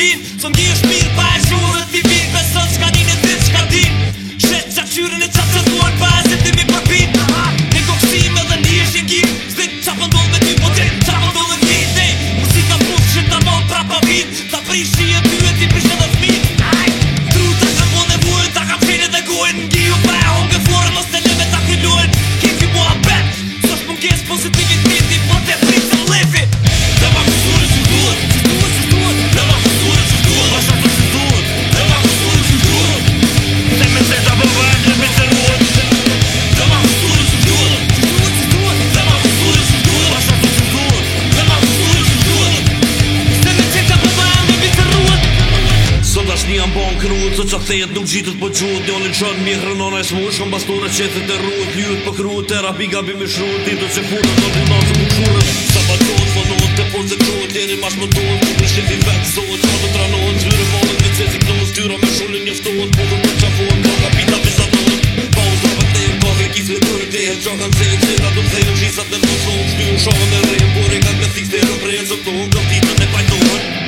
adrenalin Së më gjenë shpirë pa e shumë dhe t'i virë Beson që ka një në dhe që ka din Shetë qa qyrën e qa të duan pa e se t'i mi përpin Një kokësim edhe një është një gjim Zdi qa pëndon po dhe ty potrin Qa pëndon po dhe t'i dhe Muzika pusë që t'a mon pra pa vin Ta prishi e ty e ti prishe dhe t'min Tru t'a kam bon e vuen T'a kam shenë dhe guen Në gjiu pra e hongë e forën Ose leve t'a kryllohen Kiki mua bet Së shpun jam bon krut Së që këthejet nuk gjitët për po gjut Një olin qënë mi hrënona e smush Kom e qëtë e rrut Ljut për po krut Të rapi gabi me shrut Dito që futë të të punat të më kurët Sa pa tot, po të pon se krut Jeni mash më tot Në shqiti vetë zot Sa të tranot Zyre vodën dhe cezi knus Tyra me shullin Po dhëmë të qafon Ka ka pita visa dot Pa u zërë për kisë me kërë Dhe e gjokan se të e rem Por e ka